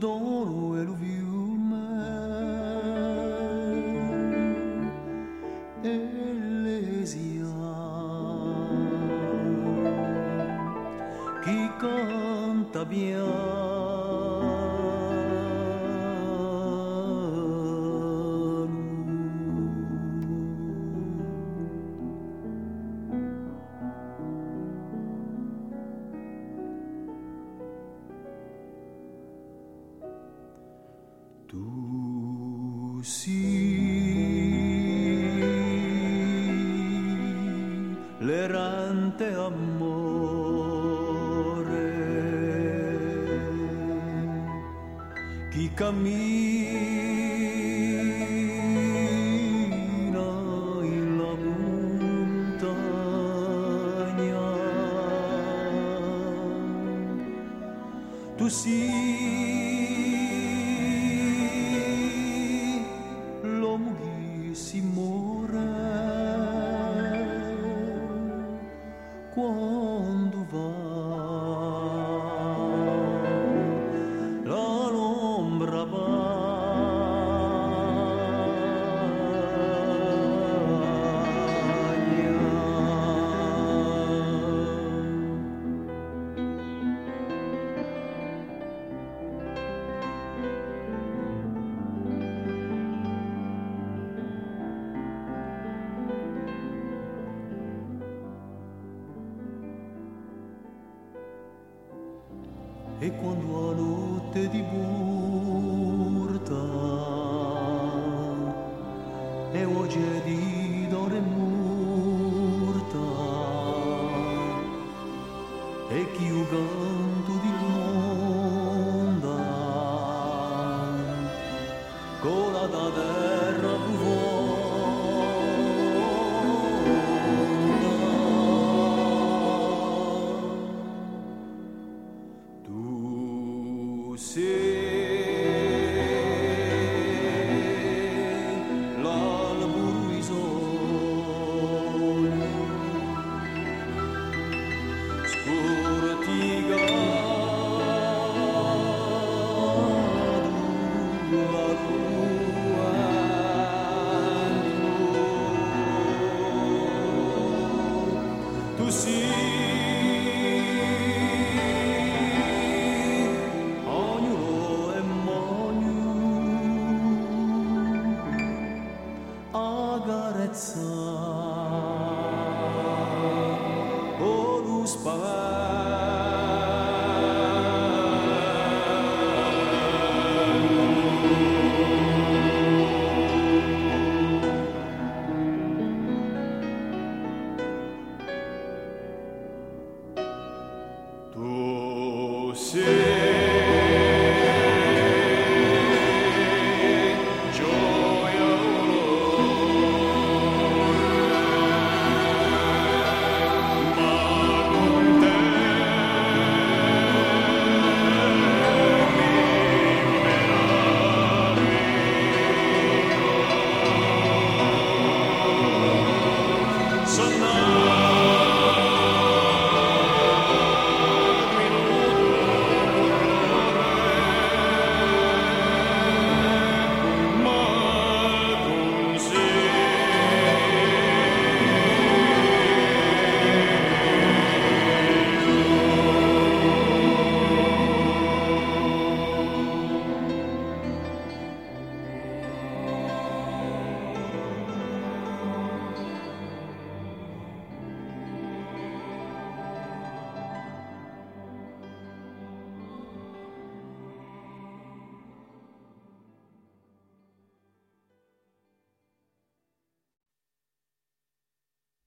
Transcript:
dans l'eau e lo viume qui canta bien Tu sì. L'errante amore. Chi cammina in la montagna. Tu sì 光。E quando a notte di burta e oggi è di d'ore murta e chi io canto di l'onda cola da terra see. Oh.